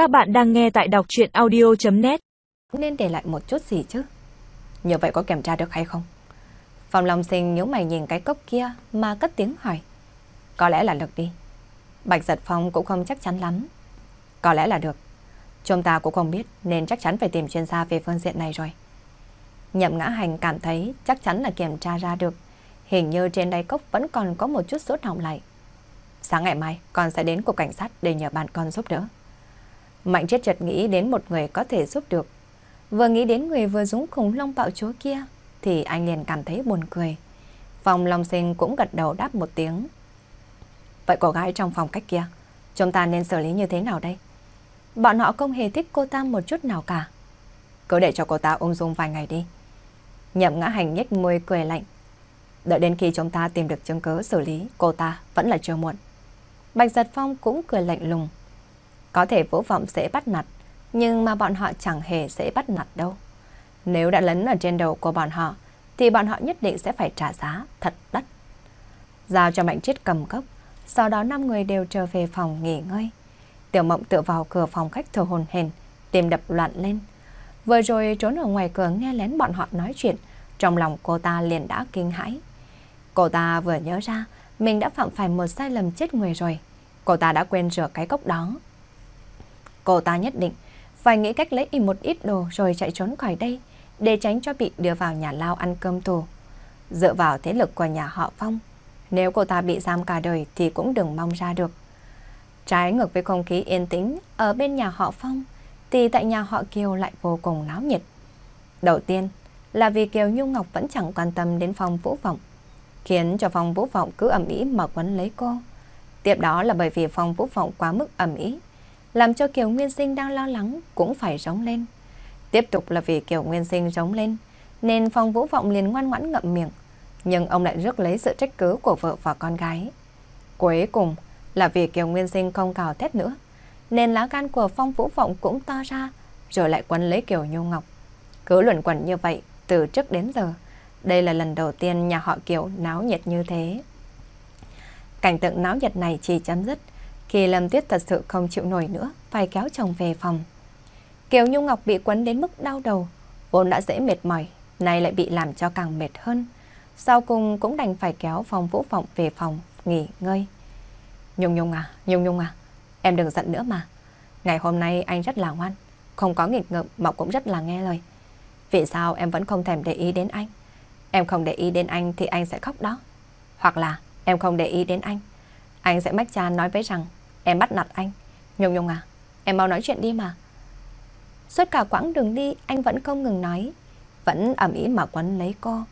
Các bạn đang nghe tại đọc chuyện audio.net Nên để lại một chút gì chứ? Như vậy có kiểm tra được hay không? Phòng lòng sinh nhớ mày nhìn cái cốc kia mà cất tiếng hỏi. Có lẽ là được đi. Bạch giật phong cũng không chắc chắn lắm. Có lẽ là được. Chúng ta cũng không biết nên chắc chắn phải tìm chuyên gia về phương diện này rồi. Nhậm ngã hành cảm thấy chắc chắn là kiểm tra ra được. Hình như trên đáy cốc vẫn còn có một chút sốt hỏng lại. Sáng ngày mai, con sẽ đến cục cảnh sát để nhờ bạn con giúp đỡ. Mạnh chết chợt nghĩ đến một người có thể giúp được. Vừa nghĩ đến người vừa dũng khủng long bạo chúa kia thì anh liền cảm thấy buồn cười. Phòng Long Sinh cũng gật đầu đáp một tiếng. Vậy cô gái trong phòng cách kia, chúng ta nên xử lý như thế nào đây? Bọn họ không hề thích cô ta một chút nào cả. Cứ để cho cô ta ung dung vài ngày đi. Nhậm ngã hành nhếch môi cười lạnh. Đợi đến khi chúng ta tìm được chứng cứ xử lý cô ta vẫn là chưa muộn. Bạch Giật Phong cũng cười lạnh lùng. Có thể vũ vọng sẽ bắt nạt, nhưng mà bọn họ chẳng hề sẽ bắt nạt đâu. Nếu đã lấn ở trên đầu của bọn họ, thì bọn họ nhất định sẽ phải trả giá thật đắt. Giao cho Mạnh Triết cầm cốc, sau đó năm người đều trở về phòng nghỉ ngơi. Tiểu Mộng tựa vào cửa phòng khách thở hồn hển, tim đập loạn lên. Vừa rồi trốn ở ngoài cửa nghe lén bọn họ nói chuyện, trong lòng cô ta liền đã kinh hãi. Cô ta vừa nhớ ra mình đã phạm phải một sai lầm chết người rồi. Cô ta đã quên rửa cái cốc đó. Cô ta nhất định phải nghĩ cách lấy một ít đồ rồi chạy trốn khỏi đây để tránh cho bị đưa vào nhà lao ăn cơm tù. Dựa vào thế lực của nhà họ Phong, nếu cô ta bị giam cả đời thì cũng đừng mong ra được. Trái ngược với không khí yên tĩnh ở bên nhà họ Phong, thì tại nhà họ Kiều lại vô cùng náo nhiệt. Đầu tiên là vì Kiều Nhung Ngọc vẫn chẳng quan tâm đến Phong Vũ Vọng, khiến cho Phong Vũ Vọng cứ ẩm ý mà quấn lấy cô. Tiếp đó là bởi vì Phong Vũ Vọng quá mức ẩm ý, làm cho Kiều Nguyên Sinh đang lo lắng cũng phải rống lên. Tiếp tục là vì Kiều Nguyên Sinh rống lên, nên Phong Vũ Vọng liền ngoan ngoãn ngậm miệng, nhưng ông lại rước lấy sự trách cứ của vợ và con gái. Cuối cùng là vì Kiều Nguyên Sinh không cào thét nữa, nên lá gan của Phong Vũ Vọng cũng to ra, rồi lại quấn lấy Kiều Nhu Ngọc. Cứ luẩn quẩn như vậy từ trước đến giờ, đây là lần đầu tiên nhà họ Kiều náo nhiệt như thế. Cảnh tượng náo nhiệt này chỉ chấm dứt khi Lâm Tuyết thật sự không chịu nổi nữa, phải kéo chồng về phòng. Kiều Nhung Ngọc bị quấn đến mức đau đầu, vốn đã dễ mệt mỏi, nay lại bị làm cho càng mệt hơn. Sau cùng cũng đành phải kéo phòng vũ vọng về phòng, nghỉ ngơi. Nhung Nhung à, Nhung Nhung à, em đừng giận nữa mà. Ngày hôm nay anh rất là ngoan, không có nghịch ngợm mà cũng rất là nghe lời. Vì sao em vẫn không thèm để ý đến anh? Em không để ý đến anh thì anh sẽ khóc đó. Hoặc là em không để ý đến anh, anh sẽ mách cha nói với rằng em bắt nạt anh. Nhung Nhung à, em mau nói chuyện đi mà. Suốt cả quãng đường đi anh vẫn không ngừng nói, vẫn ẩm ý mà quấn lấy cô.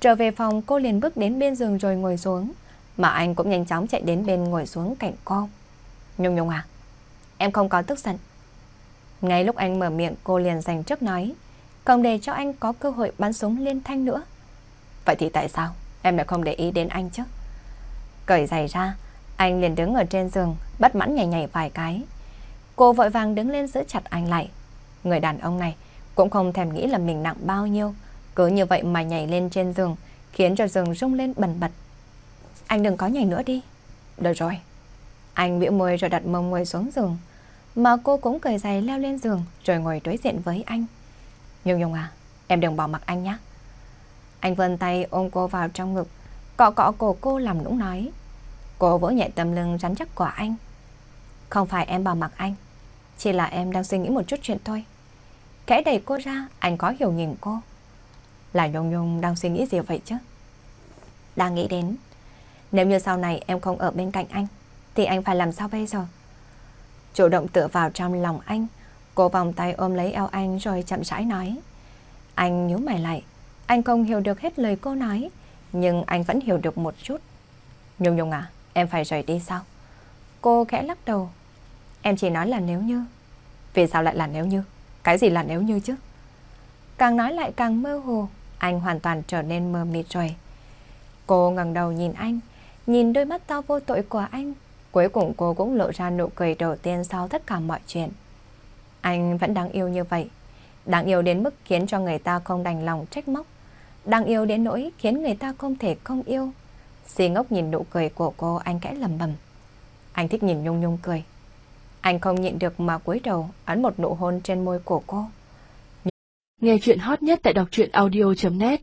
Trở về phòng cô liền bước đến bên giường rồi ngồi xuống, mà anh cũng nhanh chóng chạy đến bên ngồi xuống cạnh cô. Nhung Nhung à, em không có tức giận. Ngay lúc anh mở miệng cô liền dành trước nói, không để cho anh có cơ hội bắn súng liên thanh nữa. Vậy thì tại sao em lại không để ý đến anh chứ? Cởi giày ra, anh liền đứng ở trên giường, bất mãn nhảy nhảy vài cái. Cô vội vàng đứng lên giữ chặt anh lại. Người đàn ông này cũng không thèm nghĩ là mình nặng bao nhiêu, cứ như vậy mà nhảy lên trên giường, khiến cho giường rung lên bần bật. Anh đừng có nhảy nữa đi. Được rồi. Anh bĩu môi rồi đặt mông ngồi xuống giường, mà cô cũng cởi giày leo lên giường rồi ngồi đối diện với anh. Nhung Nhung à, em đừng bỏ mặc anh nhé. Anh vươn tay ôm cô vào trong ngực, cọ cọ cổ cô làm nũng nói. Cô vỗ nhẹ tâm lưng rắn chắc của anh. Không phải em bỏ mặc anh, chỉ là em đang suy nghĩ một chút chuyện thôi. Kẽ đẩy cô ra, anh có hiểu nhìn cô. Là Nhung Nhung đang suy nghĩ gì vậy chứ? Đang nghĩ đến, nếu như sau này em không ở bên cạnh anh, thì anh phải làm sao bây giờ? Chủ động tựa vào trong lòng anh, cô vòng tay ôm lấy eo anh rồi chậm rãi nói. Anh nhíu mày lại, anh không hiểu được hết lời cô nói, nhưng anh vẫn hiểu được một chút. Nhung Nhung à, em phải rời đi sao? Cô khẽ lắc đầu. Em chỉ nói là nếu như. Vì sao lại là nếu như? Cái gì là nếu như chứ? Càng nói lại càng mơ hồ, anh hoàn toàn trở nên mơ mịt rồi. Cô ngẩng đầu nhìn anh, nhìn đôi mắt to vô tội của anh. Cuối cùng cô cũng lộ ra nụ cười đầu tiên sau tất cả mọi chuyện. Anh vẫn đáng yêu như vậy. Đáng yêu đến mức khiến cho người ta không đành lòng trách móc. Đáng yêu đến nỗi khiến người ta không thể không yêu. Si ngốc nhìn nụ cười của cô, anh kẽ lầm bầm. Anh thích nhìn Nhung Nhung cười. Anh không nhịn được mà cúi đầu, ấn một nụ hôn trên môi của cô. Nghe chuyện hot nhất tại đọc truyện audio.net